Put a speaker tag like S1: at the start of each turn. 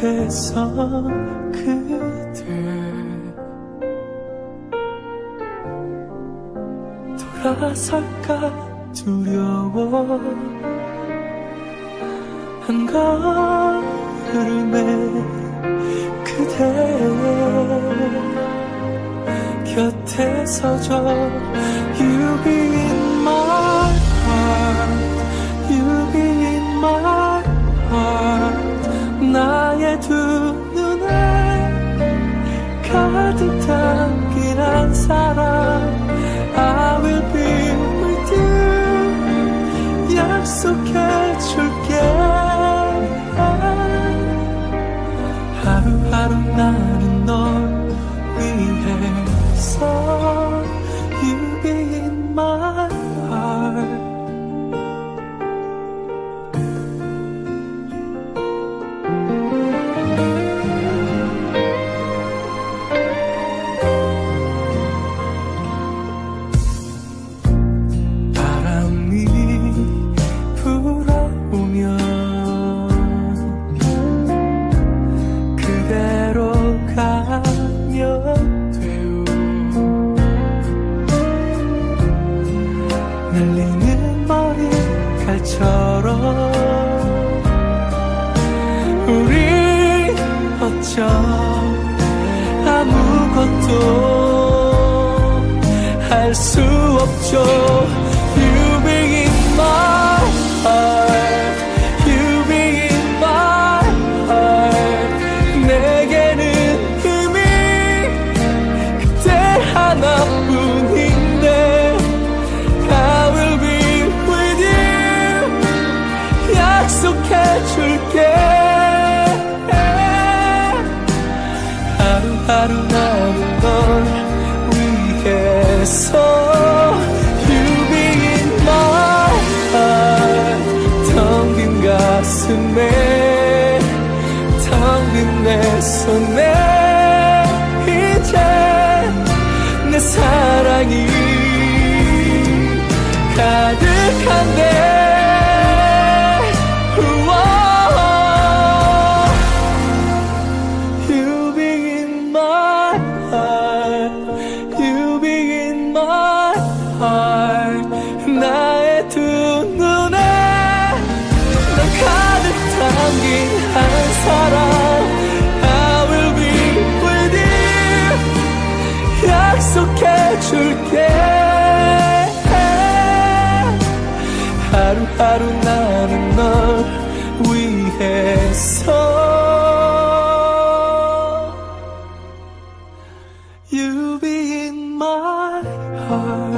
S1: 앞에서 그대 돌아설까 두려워 한 걸음에 그대 곁에 서줘 유비 so kind. 것처럼 우리 어쩜 아무것도 할 수 없죠. 손에 이제 내 사랑이 가득한데 돼 하루하루 나는 널 위해서 You be in my heart